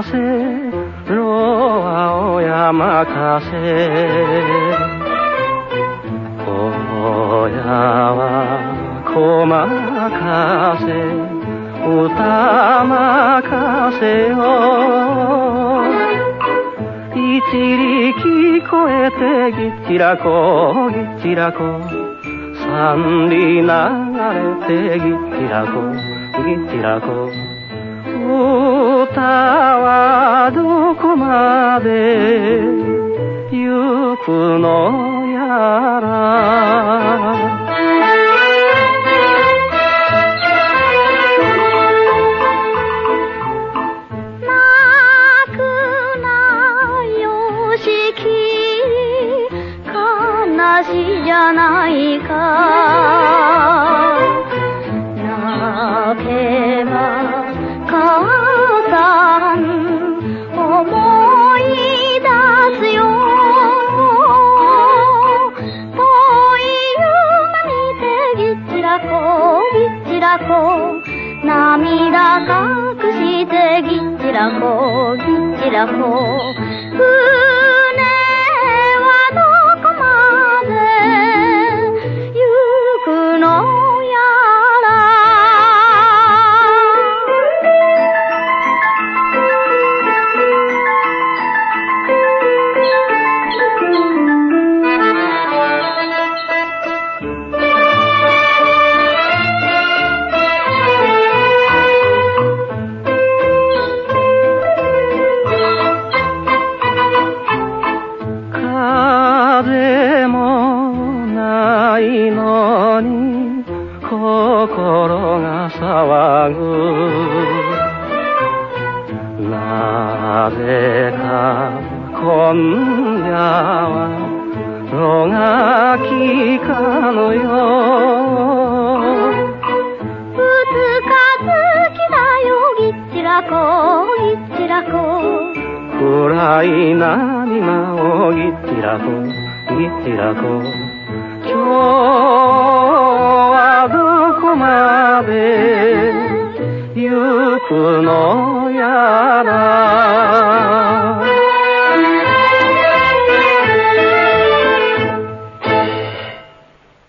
風のは任せおや任せ親は子任せ歌任せよ。一里聞こえてぎちらこぎちらこ三里流れてぎちらこぎちらこ歌はどこまでくのやら。泣くなよしき悲しじゃないか。涙隠してぎっちらこぎっちらこなぜか今夜は炉がきかぬよ二日月だよぎっちらこぎっちらこ暗い波間をぎっちらこぎっちらこ今日まで行くのやら